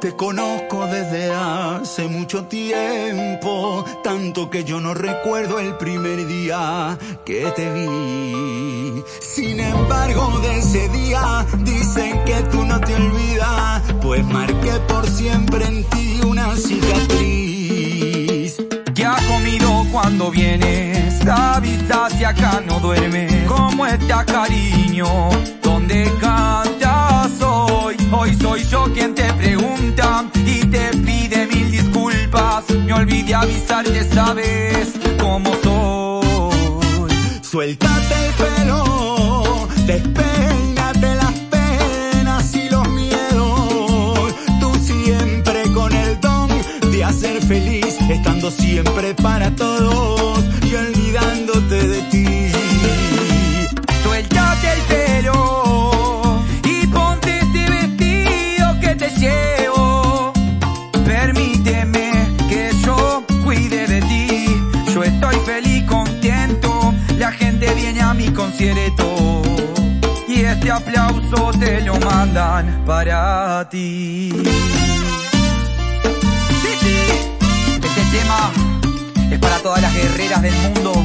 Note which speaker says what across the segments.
Speaker 1: Te conozco desde hace mucho tiempo, tanto que yo no recuerdo el primer día que te vi. Sin embargo, de ese día dicen que tú no te olvidas, pues marqué por siempre en ti una cicatriz.
Speaker 2: ¿Qué ha comido cuando vienes? La vista hacia acá no duerme. ¿Cómo está cariño? ¿Dónde cantas quien te pregunta y te pide mil disculpas. Me olvidé avisarte, sabes cómo soy.
Speaker 1: Suéltate el pelo, despeínate las penas y los miedos. Tú siempre con el don de hacer feliz, estando siempre para todos
Speaker 2: concierto. Y este aplauso te lo mandan para ti. Sí, sí. Este tema es para todas las guerreras del mundo.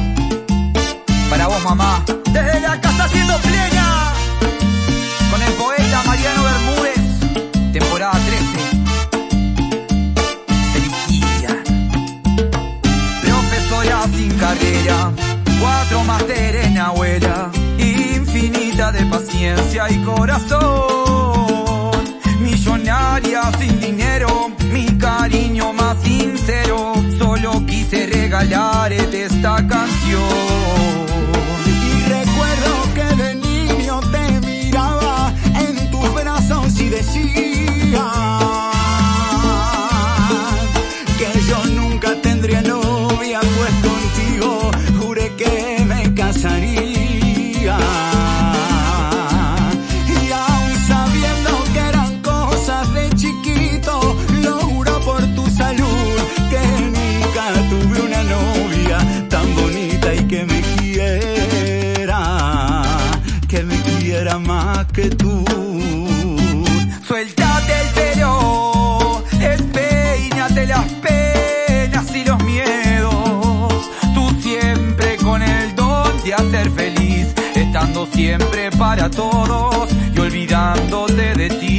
Speaker 2: Para vos, mamá. Desde la casa haciendo plena. Con el poeta Mariano Bermúdez. Temporada 13. Se. Profesora sin carrera. Cuatro másteres en abuela. Paciencia y corazón. Millonaria sin dinero. Mi cariño más sincero. Solo quise regalarte esta canción.
Speaker 1: Más que tú.
Speaker 2: Suéltate el pelo, despeínate las penas y los miedos. Tú siempre con el don de hacer feliz, estando siempre para todos y olvidándote de ti.